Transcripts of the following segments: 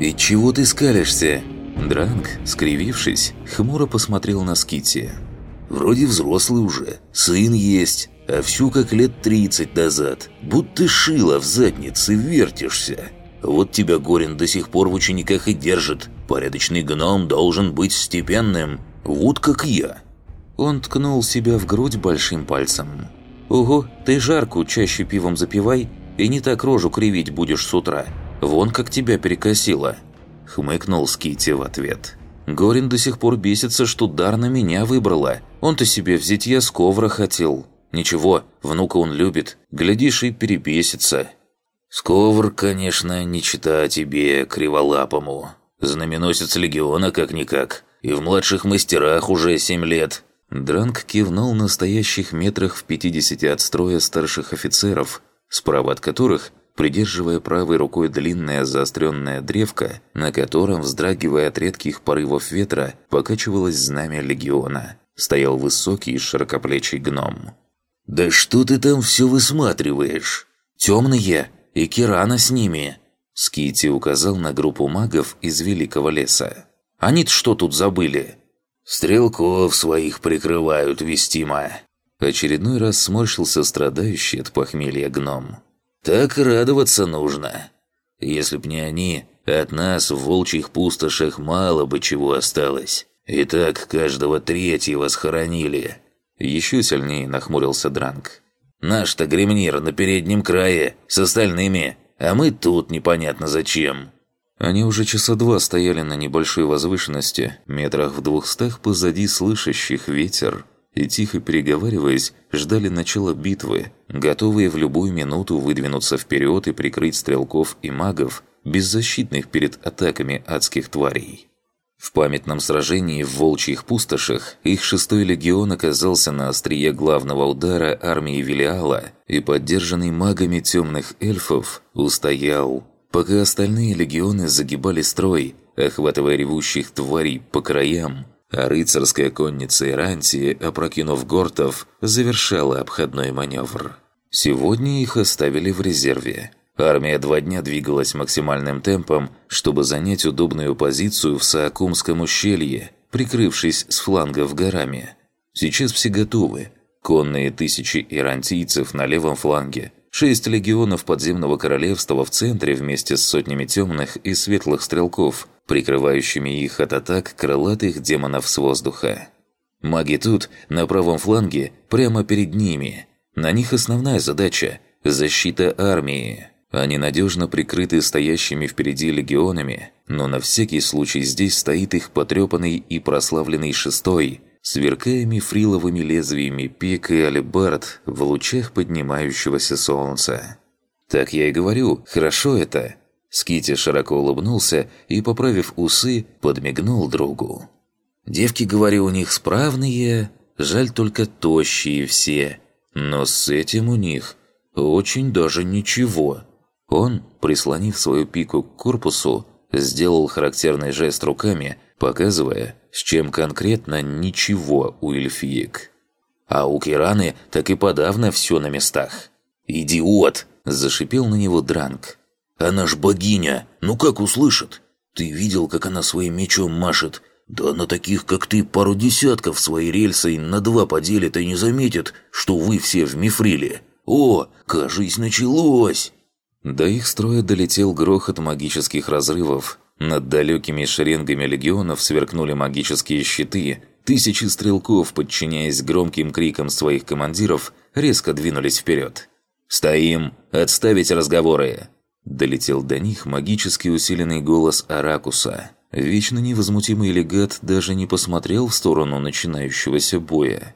«И чего ты скалишься?» Дранг, скривившись, хмуро посмотрел на Скити. «Вроде взрослый уже, сын есть, а всю как лет тридцать назад, будто шило в заднице вертишься. Вот тебя Горин до сих пор в учениках и держит. Порядочный гном должен быть степенным, вот как я». Он ткнул себя в грудь большим пальцем. «Ого, ты жарку чаще пивом запивай, и не так рожу кривить будешь с утра. Вон как тебя перекосило». Хмыкнул Скити в ответ. Горин до сих пор бесится, что дар на меня выбрала. Он-то себе взять я с ковра хотел. Ничего, внука он любит. Глядишь и перебесится. Сковр, конечно, не чита тебе, криволапому. Знаменосец легиона как-никак. И в младших мастерах уже семь лет. Дранг кивнул на стоящих метрах в пятидесяти от строя старших офицеров, справа от которых – придерживая правой рукой длинная заостренная древко, на котором, вздрагивая от редких порывов ветра, покачивалось знамя легиона. Стоял высокий широкоплечий гном. «Да что ты там все высматриваешь? Темные и Кирана с ними!» Скити указал на группу магов из Великого леса. «Они-то что тут забыли?» «Стрелков своих прикрывают вестимо!» Очередной раз сморщился страдающий от похмелья гном. Так радоваться нужно. Если б не они, от нас в волчьих пустошах мало бы чего осталось. И так каждого третьего схоронили. Еще сильнее нахмурился Дранг. Наш-то гремнир на переднем крае, с остальными, а мы тут непонятно зачем. Они уже часа два стояли на небольшой возвышенности, метрах в двухстах позади слышащих ветер, и, тихо переговариваясь, ждали начала битвы, готовые в любую минуту выдвинуться вперед и прикрыть стрелков и магов, беззащитных перед атаками адских тварей. В памятном сражении в Волчьих пустошах их шестой легион оказался на острие главного удара армии Велиала и, поддержанный магами темных эльфов, устоял, пока остальные легионы загибали строй, охватывая ревущих тварей по краям, а рыцарская конница Ирантии, опрокинув гортов, завершала обходной маневр. Сегодня их оставили в резерве. Армия два дня двигалась максимальным темпом, чтобы занять удобную позицию в Саакумском ущелье, прикрывшись с флангов горами. Сейчас все готовы. Конные тысячи ирантийцев на левом фланге, шесть легионов подземного королевства в центре вместе с сотнями темных и светлых стрелков – прикрывающими их от атак крылатых демонов с воздуха. Маги тут, на правом фланге, прямо перед ними. На них основная задача – защита армии. Они надежно прикрыты стоящими впереди легионами, но на всякий случай здесь стоит их потрепанный и прославленный шестой, сверкая мифриловыми лезвиями пик и алебард в лучах поднимающегося солнца. Так я и говорю, хорошо это – Скити широко улыбнулся и, поправив усы, подмигнул другу. «Девки, говорю, у них справные, жаль только тощие все. Но с этим у них очень даже ничего». Он, прислонив свою пику к корпусу, сделал характерный жест руками, показывая, с чем конкретно ничего у эльфиек. А у Кираны так и подавно все на местах. «Идиот!» – зашипел на него Дранг. Она ж богиня, ну как услышит? Ты видел, как она своим мечом машет? Да на таких, как ты, пару десятков своей рельсой на два поделит и не заметит, что вы все в мифриле. О, кажись, началось!» До их строя долетел грохот магических разрывов. Над далекими шеренгами легионов сверкнули магические щиты. Тысячи стрелков, подчиняясь громким крикам своих командиров, резко двинулись вперед. «Стоим! Отставить разговоры!» Долетел до них магически усиленный голос Аракуса. Вечно невозмутимый легат даже не посмотрел в сторону начинающегося боя.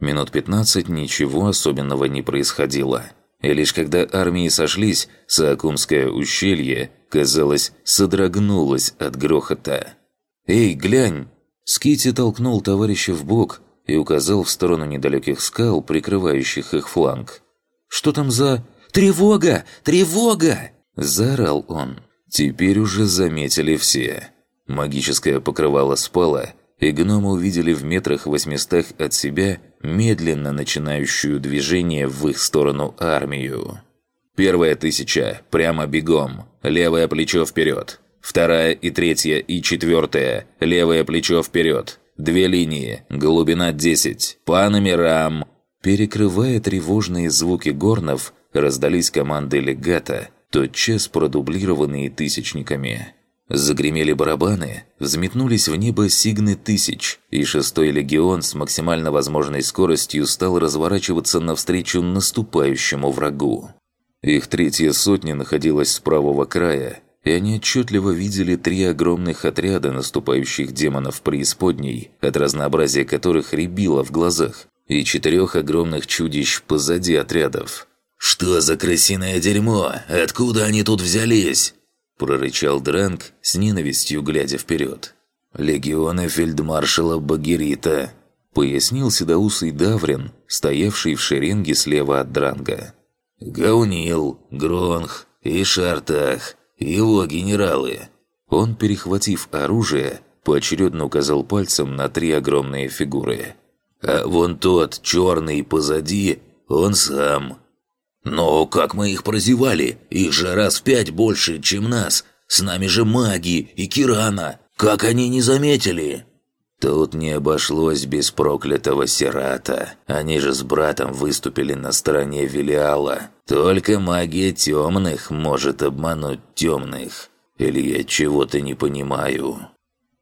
Минут 15 ничего особенного не происходило. И лишь когда армии сошлись, Саакумское ущелье, казалось, содрогнулось от грохота. «Эй, глянь!» Скити толкнул товарища в бок и указал в сторону недалеких скал, прикрывающих их фланг. «Что там за...» «Тревога! Тревога!» Заорал он. Теперь уже заметили все. Магическое покрывало спало, и гномы увидели в метрах восьмистах от себя медленно начинающую движение в их сторону армию. Первая тысяча, прямо бегом, левое плечо вперед. Вторая и третья и четвертая. Левое плечо вперед. Две линии. Глубина 10. По номерам. Перекрывая тревожные звуки горнов, раздались команды легата, тотчас продублированные тысячниками. Загремели барабаны, взметнулись в небо сигны тысяч, и шестой легион с максимально возможной скоростью стал разворачиваться навстречу наступающему врагу. Их третья сотня находилась с правого края, и они отчетливо видели три огромных отряда наступающих демонов преисподней, от разнообразия которых рябило в глазах, и четырех огромных чудищ позади отрядов. «Что за крысиное дерьмо? Откуда они тут взялись?» прорычал Дранг с ненавистью, глядя вперед. «Легионы фельдмаршала Багерита», пояснил седоусый Даврин, стоявший в шеренге слева от Дранга. «Гаунил, Гронх и Шартах, его генералы». Он, перехватив оружие, поочередно указал пальцем на три огромные фигуры. «А вон тот, черный позади, он сам». «Но как мы их прозевали? Их же раз в пять больше, чем нас. С нами же маги и Кирана. Как они не заметили?» Тут не обошлось без проклятого Сирата. Они же с братом выступили на стороне Велиала. Только магия темных может обмануть темных. Или я чего-то не понимаю.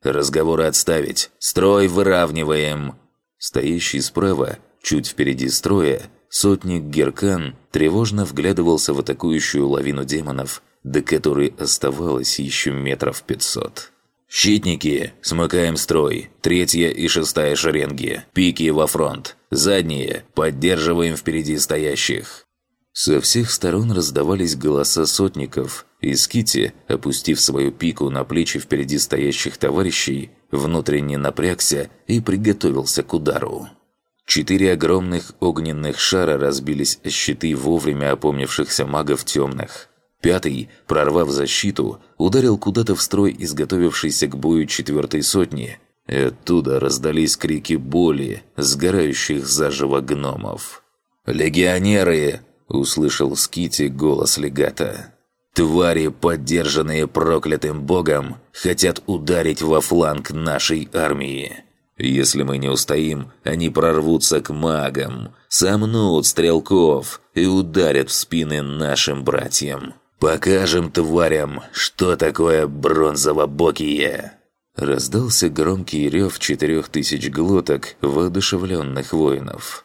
Разговоры отставить. Строй выравниваем. Стоящий справа, чуть впереди строя, сотник Геркан тревожно вглядывался в атакующую лавину демонов, до которой оставалось еще метров пятьсот. «Щитники! Смыкаем строй! Третья и шестая шеренги! Пики во фронт! Задние! Поддерживаем впереди стоящих!» Со всех сторон раздавались голоса сотников, и Скити, опустив свою пику на плечи впереди стоящих товарищей, внутренне напрягся и приготовился к удару. Четыре огромных огненных шара разбились о щиты вовремя опомнившихся магов темных – Пятый, прорвав защиту, ударил куда-то в строй изготовившийся к бою четвертой сотни. И оттуда раздались крики боли, сгорающих заживо гномов. «Легионеры!» – услышал Скити голос легата. «Твари, поддержанные проклятым богом, хотят ударить во фланг нашей армии. Если мы не устоим, они прорвутся к магам, сомнут стрелков и ударят в спины нашим братьям». «Покажем тварям, что такое бронзово-бокие!» Раздался громкий рев четырех тысяч глоток воодушевленных воинов.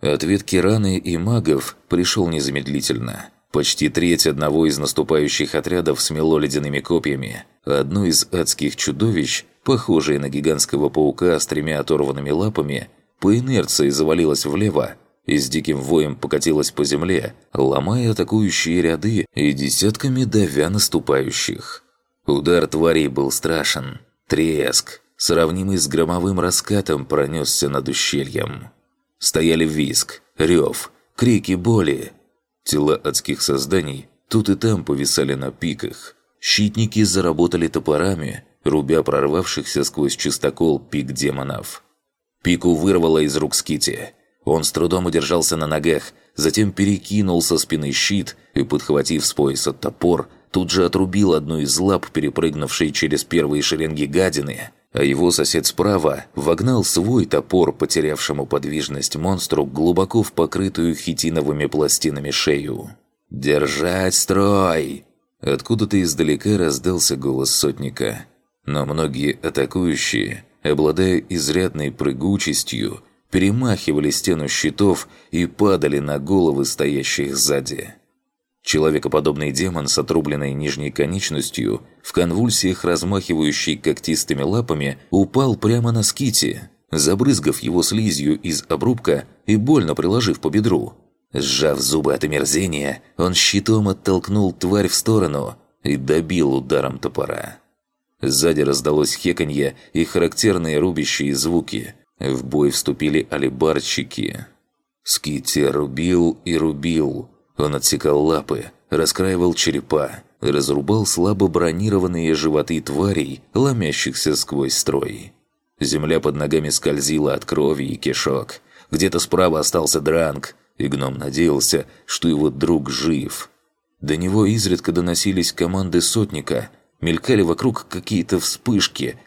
Ответ Кираны и магов пришел незамедлительно. Почти треть одного из наступающих отрядов смело ледяными копьями. Одно из адских чудовищ, похожее на гигантского паука с тремя оторванными лапами, по инерции завалилось влево, и с диким воем покатилась по земле, ломая атакующие ряды и десятками давя наступающих. Удар тварей был страшен. Треск, сравнимый с громовым раскатом, пронесся над ущельем. Стояли виск, рев, крики боли. Тела адских созданий тут и там повисали на пиках. Щитники заработали топорами, рубя прорвавшихся сквозь чистокол пик демонов. Пику вырвало из рук Скити – он с трудом удержался на ногах, затем перекинул со спины щит и, подхватив с пояса топор, тут же отрубил одну из лап, перепрыгнувшей через первые шеренги гадины, а его сосед справа вогнал свой топор, потерявшему подвижность монстру, глубоко в покрытую хитиновыми пластинами шею. «Держать строй!» Откуда-то издалека раздался голос сотника. Но многие атакующие, обладая изрядной прыгучестью, перемахивали стену щитов и падали на головы стоящих сзади. Человекоподобный демон с отрубленной нижней конечностью, в конвульсиях размахивающий когтистыми лапами, упал прямо на ските, забрызгав его слизью из обрубка и больно приложив по бедру. Сжав зубы от омерзения, он щитом оттолкнул тварь в сторону и добил ударом топора. Сзади раздалось хеканье и характерные рубящие звуки – в бой вступили алибарщики. Скитти рубил и рубил. Он отсекал лапы, раскраивал черепа, разрубал слабо бронированные животы тварей, ломящихся сквозь строй. Земля под ногами скользила от крови и кишок. Где-то справа остался дранг, и гном надеялся, что его друг жив. До него изредка доносились команды сотника, Мелькали вокруг какие-то вспышки.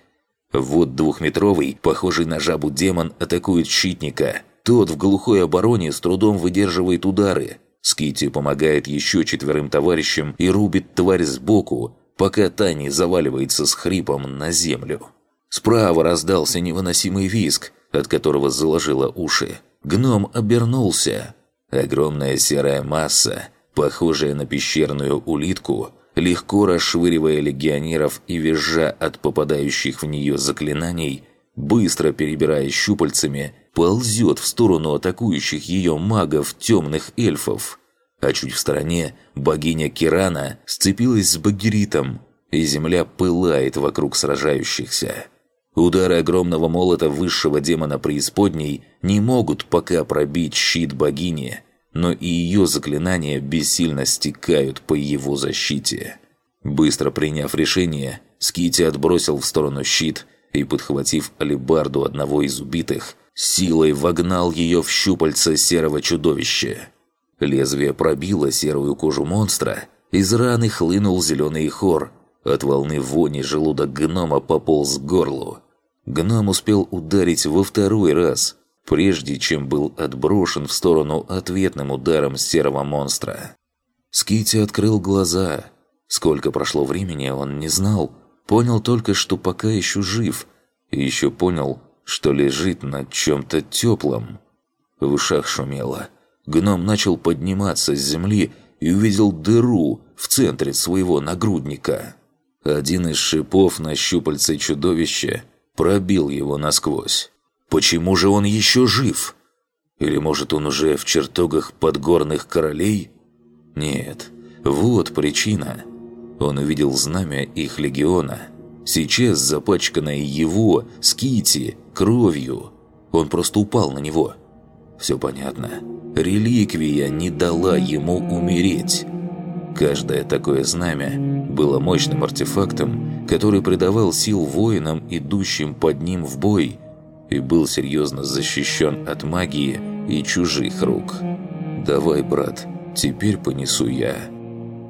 Вот двухметровый, похожий на жабу демон, атакует щитника. Тот в глухой обороне с трудом выдерживает удары. Скити помогает еще четверым товарищам и рубит тварь сбоку, пока та не заваливается с хрипом на землю. Справа раздался невыносимый визг, от которого заложило уши. Гном обернулся. Огромная серая масса, похожая на пещерную улитку, легко расшвыривая легионеров и визжа от попадающих в нее заклинаний, быстро перебирая щупальцами, ползет в сторону атакующих ее магов темных эльфов. А чуть в стороне богиня Кирана сцепилась с Багиритом, и земля пылает вокруг сражающихся. Удары огромного молота высшего демона преисподней не могут пока пробить щит богини, но и ее заклинания бессильно стекают по его защите. Быстро приняв решение, Скити отбросил в сторону щит и, подхватив алебарду одного из убитых, силой вогнал ее в щупальца серого чудовища. Лезвие пробило серую кожу монстра, из раны хлынул зеленый хор. От волны вони желудок гнома пополз к горлу. Гном успел ударить во второй раз, прежде чем был отброшен в сторону ответным ударом серого монстра. Скити открыл глаза. Сколько прошло времени, он не знал. Понял только, что пока еще жив. И еще понял, что лежит на чем-то теплом. В ушах шумело. Гном начал подниматься с земли и увидел дыру в центре своего нагрудника. Один из шипов на щупальце чудовища пробил его насквозь. Почему же он еще жив? Или, может, он уже в чертогах подгорных королей? Нет, вот причина. Он увидел знамя их легиона. Сейчас запачканное его, скити, кровью. Он просто упал на него. Все понятно. Реликвия не дала ему умереть. Каждое такое знамя было мощным артефактом, который придавал сил воинам, идущим под ним в бой, и был серьезно защищен от магии и чужих рук. «Давай, брат, теперь понесу я».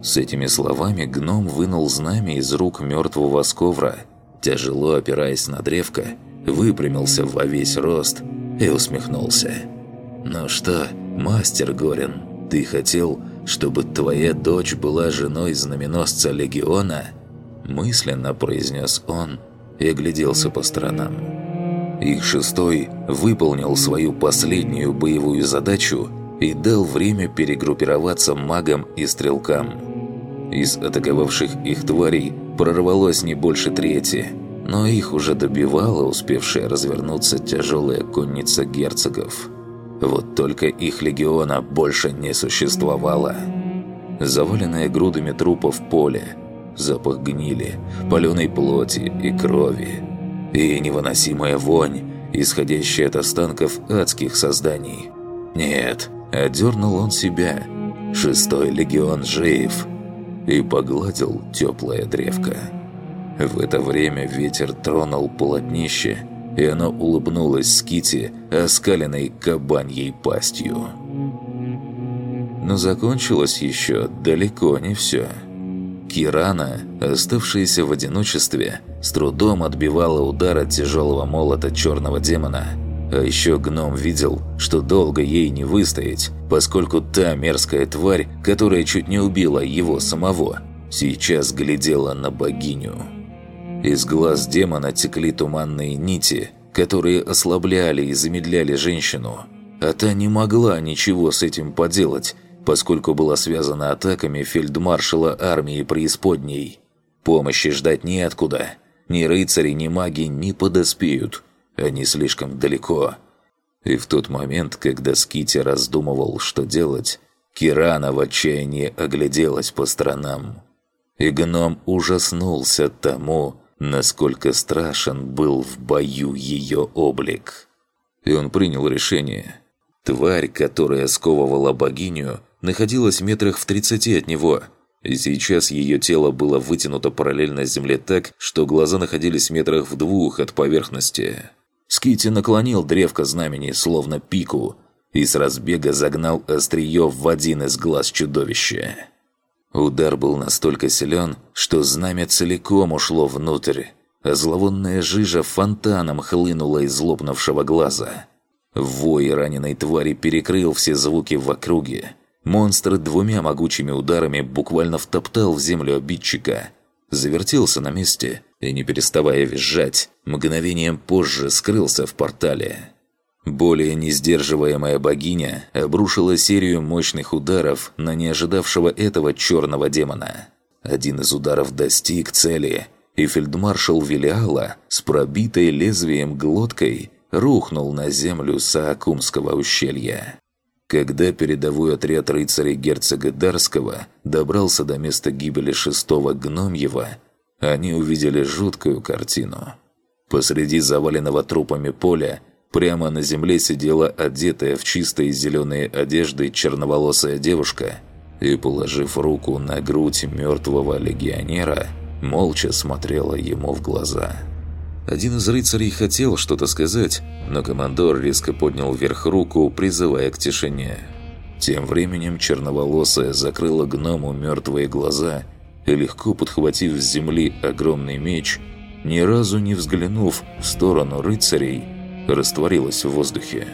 С этими словами гном вынул знамя из рук мертвого сковра, тяжело опираясь на древко, выпрямился во весь рост и усмехнулся. «Ну что, мастер Горин, ты хотел, чтобы твоя дочь была женой знаменосца Легиона?» Мысленно произнес он и огляделся по сторонам. Их шестой выполнил свою последнюю боевую задачу и дал время перегруппироваться магам и стрелкам. Из атаковавших их тварей прорвалось не больше трети, но их уже добивала успевшая развернуться тяжелая конница герцогов. Вот только их легиона больше не существовало. Заваленное грудами трупов поле, запах гнили, паленой плоти и крови. И невыносимая вонь, исходящая от останков адских созданий. Нет, одернул он себя. Шестой легион жив. И погладил теплая древко. В это время ветер тронул полотнище, и оно улыбнулось Скити, оскаленной кабаньей пастью. Но закончилось еще далеко не все. Кирана, оставшаяся в одиночестве, с трудом отбивала удар от тяжелого молота черного демона. А еще гном видел, что долго ей не выстоять, поскольку та мерзкая тварь, которая чуть не убила его самого, сейчас глядела на богиню. Из глаз демона текли туманные нити, которые ослабляли и замедляли женщину. А та не могла ничего с этим поделать, поскольку была связана атаками фельдмаршала армии преисподней. Помощи ждать неоткуда. Ни рыцари, ни маги не подоспеют. Они слишком далеко. И в тот момент, когда Скити раздумывал, что делать, Кирана в отчаянии огляделась по сторонам. И гном ужаснулся тому, насколько страшен был в бою ее облик. И он принял решение. Тварь, которая сковывала богиню, находилась метрах в тридцати от него, и сейчас ее тело было вытянуто параллельно земле так, что глаза находились метрах в двух от поверхности. Скити наклонил древко знамени, словно пику, и с разбега загнал острие в один из глаз чудовища. Удар был настолько силен, что знамя целиком ушло внутрь, а зловонная жижа фонтаном хлынула из лопнувшего глаза. Вой раненой твари перекрыл все звуки в округе. Монстр двумя могучими ударами буквально втоптал в землю обидчика. Завертелся на месте и, не переставая визжать, мгновением позже скрылся в портале. Более несдерживаемая богиня обрушила серию мощных ударов на неожидавшего этого черного демона. Один из ударов достиг цели, и фельдмаршал Велиала с пробитой лезвием глоткой рухнул на землю Саакумского ущелья. Когда передовой отряд рыцарей герцога Дарского добрался до места гибели шестого Гномьева, они увидели жуткую картину. Посреди заваленного трупами поля Прямо на земле сидела одетая в чистые зеленые одежды черноволосая девушка и, положив руку на грудь мертвого легионера, молча смотрела ему в глаза. Один из рыцарей хотел что-то сказать, но командор резко поднял вверх руку, призывая к тишине. Тем временем черноволосая закрыла гному мертвые глаза и, легко подхватив с земли огромный меч, ни разу не взглянув в сторону рыцарей, растворилась в воздухе.